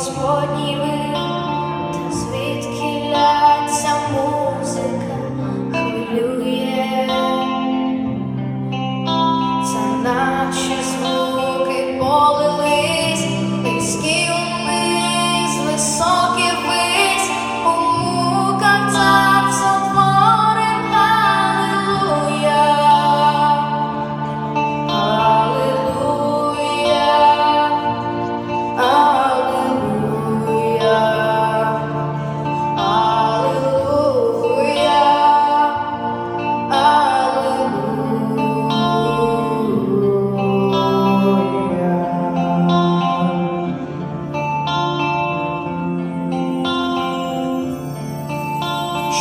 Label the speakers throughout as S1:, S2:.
S1: Господні ви.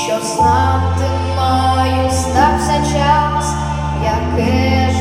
S1: Що знати маю, стався час, яке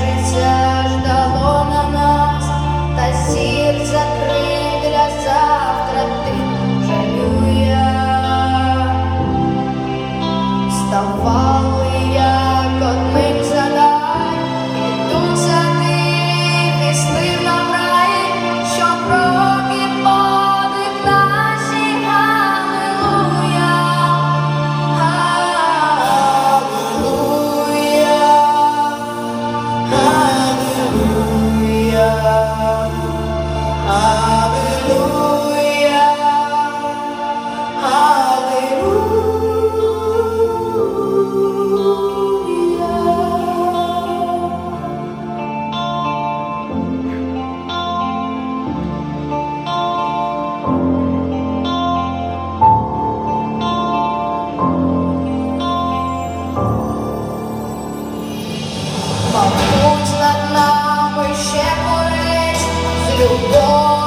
S1: Eu nome.